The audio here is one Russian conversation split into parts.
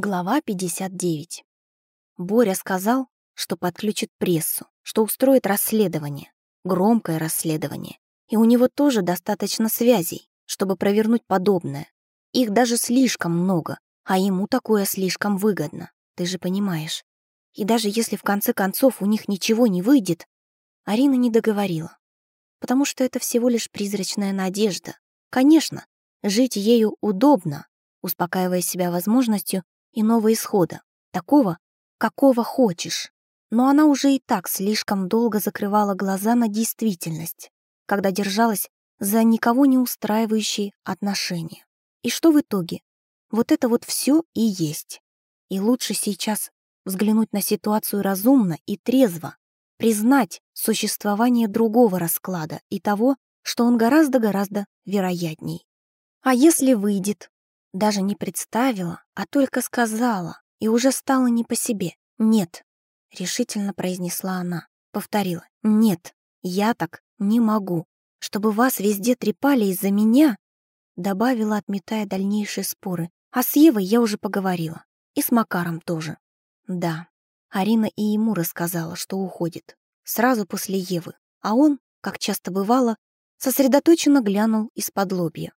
Глава 59. Боря сказал, что подключит прессу, что устроит расследование, громкое расследование, и у него тоже достаточно связей, чтобы провернуть подобное. Их даже слишком много, а ему такое слишком выгодно, ты же понимаешь. И даже если в конце концов у них ничего не выйдет, Арина не договорила, потому что это всего лишь призрачная надежда. Конечно, жить ею удобно, успокаивая себя возможностью иного исхода, такого, какого хочешь. Но она уже и так слишком долго закрывала глаза на действительность, когда держалась за никого не устраивающие отношения. И что в итоге? Вот это вот все и есть. И лучше сейчас взглянуть на ситуацию разумно и трезво, признать существование другого расклада и того, что он гораздо-гораздо вероятней. А если выйдет, даже не представила, а только сказала, и уже стало не по себе. «Нет», — решительно произнесла она. Повторила. «Нет, я так не могу. Чтобы вас везде трепали из-за меня», добавила, отметая дальнейшие споры. «А с Евой я уже поговорила. И с Макаром тоже». Да, Арина и ему рассказала, что уходит. Сразу после Евы. А он, как часто бывало, сосредоточенно глянул из-под лобья.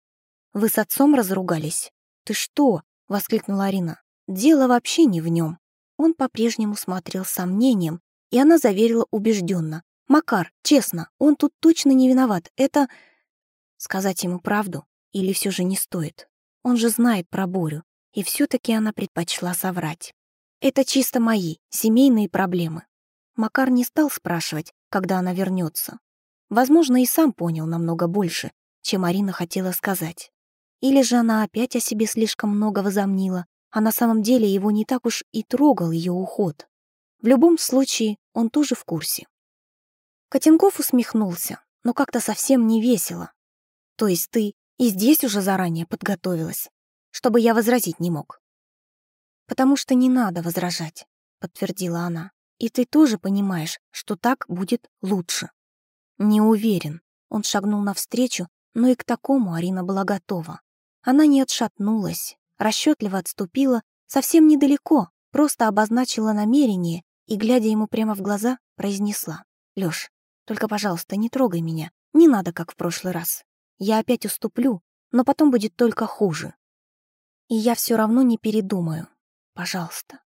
«Вы с отцом разругались?» «Ты что?» — воскликнула Арина. «Дело вообще не в нем». Он по-прежнему смотрел с сомнением, и она заверила убежденно. «Макар, честно, он тут точно не виноват. Это...» Сказать ему правду или все же не стоит? Он же знает про Борю, и все таки она предпочла соврать. «Это чисто мои, семейные проблемы». Макар не стал спрашивать, когда она вернется. Возможно, и сам понял намного больше, чем Арина хотела сказать. Или же она опять о себе слишком много возомнила, а на самом деле его не так уж и трогал ее уход. В любом случае, он тоже в курсе. Котенков усмехнулся, но как-то совсем не весело. То есть ты и здесь уже заранее подготовилась, чтобы я возразить не мог. Потому что не надо возражать, подтвердила она. И ты тоже понимаешь, что так будет лучше. Не уверен. Он шагнул навстречу, но и к такому Арина была готова. Она не отшатнулась, расчетливо отступила, совсем недалеко, просто обозначила намерение и, глядя ему прямо в глаза, произнесла. «Лёш, только, пожалуйста, не трогай меня. Не надо, как в прошлый раз. Я опять уступлю, но потом будет только хуже. И я все равно не передумаю. Пожалуйста».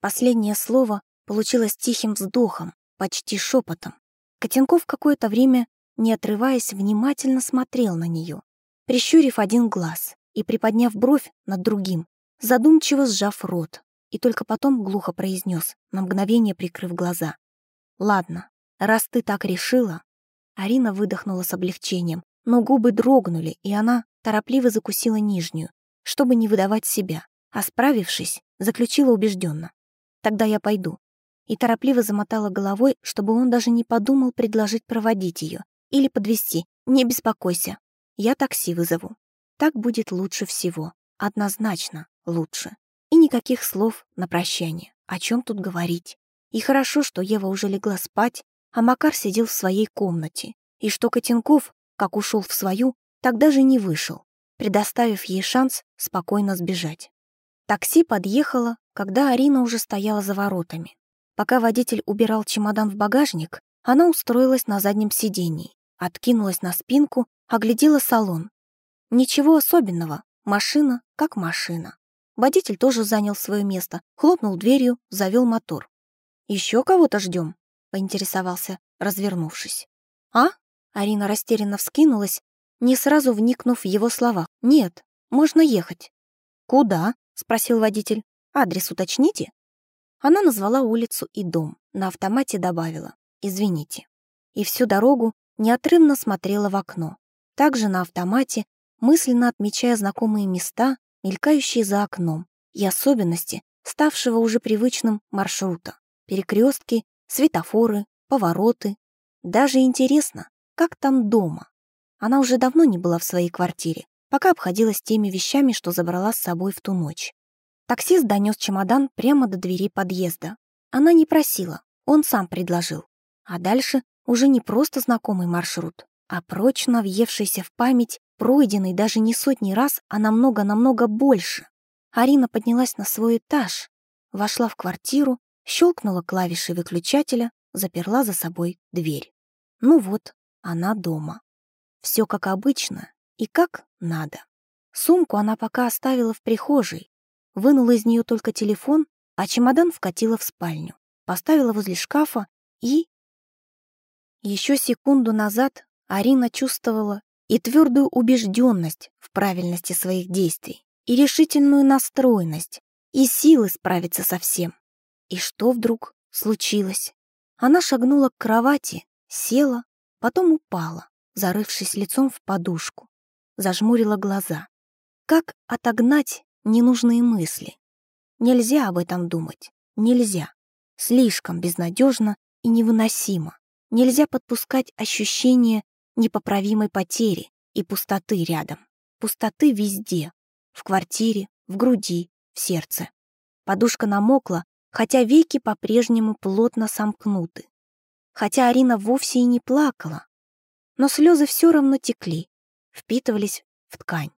Последнее слово получилось тихим вздохом, почти шепотом. Котенков какое-то время, не отрываясь, внимательно смотрел на нее прищурив один глаз и приподняв бровь над другим, задумчиво сжав рот, и только потом глухо произнес, на мгновение прикрыв глаза. «Ладно, раз ты так решила...» Арина выдохнула с облегчением, но губы дрогнули, и она торопливо закусила нижнюю, чтобы не выдавать себя, а справившись, заключила убежденно. «Тогда я пойду». И торопливо замотала головой, чтобы он даже не подумал предложить проводить ее или подвести. «Не беспокойся, я такси вызову. Так будет лучше всего. Однозначно лучше. И никаких слов на прощание. О чем тут говорить? И хорошо, что Ева уже легла спать, а Макар сидел в своей комнате. И что Котенков, как ушел в свою, так даже не вышел, предоставив ей шанс спокойно сбежать. Такси подъехало, когда Арина уже стояла за воротами. Пока водитель убирал чемодан в багажник, она устроилась на заднем сидении, откинулась на спинку Оглядела салон. Ничего особенного, машина как машина. Водитель тоже занял свое место, хлопнул дверью, завел мотор. Еще кого-то ждем? поинтересовался, развернувшись. «А?» — Арина растерянно вскинулась, не сразу вникнув в его слова. «Нет, можно ехать». «Куда?» — спросил водитель. «Адрес уточните?» Она назвала улицу и дом, на автомате добавила «Извините». И всю дорогу неотрывно смотрела в окно также на автомате, мысленно отмечая знакомые места, мелькающие за окном, и особенности ставшего уже привычным маршрута. Перекрестки, светофоры, повороты. Даже интересно, как там дома. Она уже давно не была в своей квартире, пока обходилась теми вещами, что забрала с собой в ту ночь. Таксист донес чемодан прямо до двери подъезда. Она не просила, он сам предложил. А дальше уже не просто знакомый маршрут, а прочно въевшийся в память, пройденный даже не сотни раз, а намного-намного больше. Арина поднялась на свой этаж, вошла в квартиру, щелкнула клавишей выключателя, заперла за собой дверь. Ну вот, она дома. Все как обычно и как надо. Сумку она пока оставила в прихожей, вынула из нее только телефон, а чемодан вкатила в спальню, поставила возле шкафа и... Еще секунду назад Арина чувствовала и твердую убежденность в правильности своих действий, и решительную настроенность, и силы справиться со всем. И что вдруг случилось? Она шагнула к кровати, села, потом упала, зарывшись лицом в подушку, зажмурила глаза. Как отогнать ненужные мысли? Нельзя об этом думать, нельзя. Слишком безнадежно и невыносимо. Нельзя подпускать ощущение непоправимой потери и пустоты рядом. Пустоты везде. В квартире, в груди, в сердце. Подушка намокла, хотя веки по-прежнему плотно сомкнуты. Хотя Арина вовсе и не плакала, но слезы все равно текли, впитывались в ткань.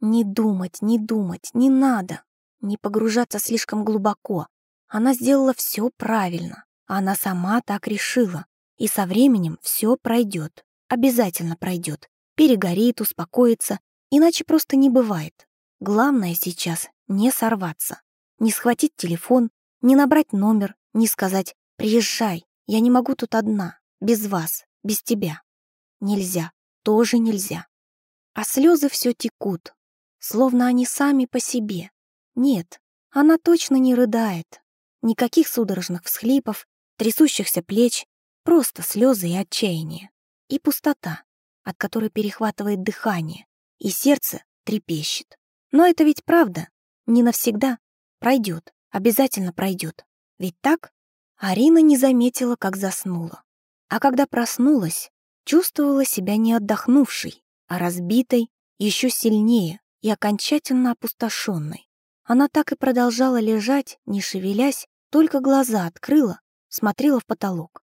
Не думать, не думать, не надо, не погружаться слишком глубоко. Она сделала все правильно, она сама так решила, и со временем все пройдет, обязательно пройдет, перегорит, успокоится, иначе просто не бывает. Главное сейчас не сорваться, не схватить телефон, не набрать номер, не сказать «приезжай, я не могу тут одна, без вас, без тебя». Нельзя, тоже нельзя. А слезы все текут, словно они сами по себе. Нет, она точно не рыдает. Никаких судорожных всхлипов, трясущихся плеч, просто слезы и отчаяние. И пустота, от которой перехватывает дыхание, и сердце трепещет. Но это ведь правда, не навсегда. Пройдет, обязательно пройдет. Ведь так? Арина не заметила, как заснула. А когда проснулась, чувствовала себя не отдохнувшей, а разбитой еще сильнее и окончательно опустошенной. Она так и продолжала лежать, не шевелясь, только глаза открыла, смотрела в потолок.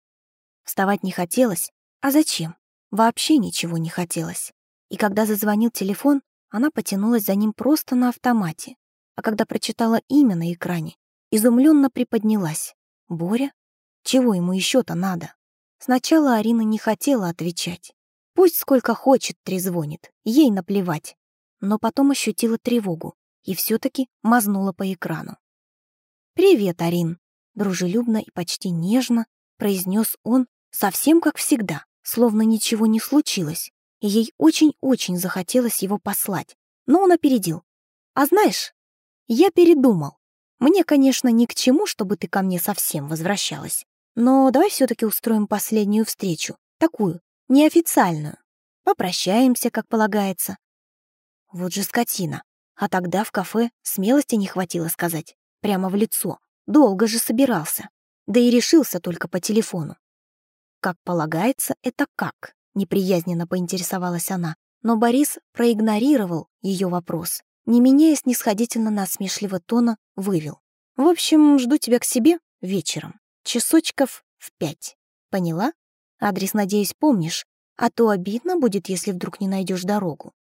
Вставать не хотелось, а зачем? Вообще ничего не хотелось. И когда зазвонил телефон, она потянулась за ним просто на автомате, а когда прочитала имя на экране, изумленно приподнялась. «Боря? Чего ему еще-то надо?» Сначала Арина не хотела отвечать. Пусть сколько хочет трезвонит, ей наплевать. Но потом ощутила тревогу и все таки мазнула по экрану. «Привет, Арин», — дружелюбно и почти нежно произнес он, совсем как всегда, словно ничего не случилось, и ей очень-очень захотелось его послать, но он опередил. «А знаешь, я передумал. Мне, конечно, ни к чему, чтобы ты ко мне совсем возвращалась, но давай все таки устроим последнюю встречу, такую, неофициальную. Попрощаемся, как полагается». Вот же скотина. А тогда в кафе смелости не хватило сказать, прямо в лицо. Долго же собирался. Да и решился только по телефону. Как полагается, это как? неприязненно поинтересовалась она, но Борис проигнорировал ее вопрос, не меняя снисходительно насмешливого тона, вывел. «В общем, жду тебя к себе вечером, часочков в пять. Поняла? Адрес, надеюсь, помнишь, а то обидно будет, если вдруг не найдешь дорогу».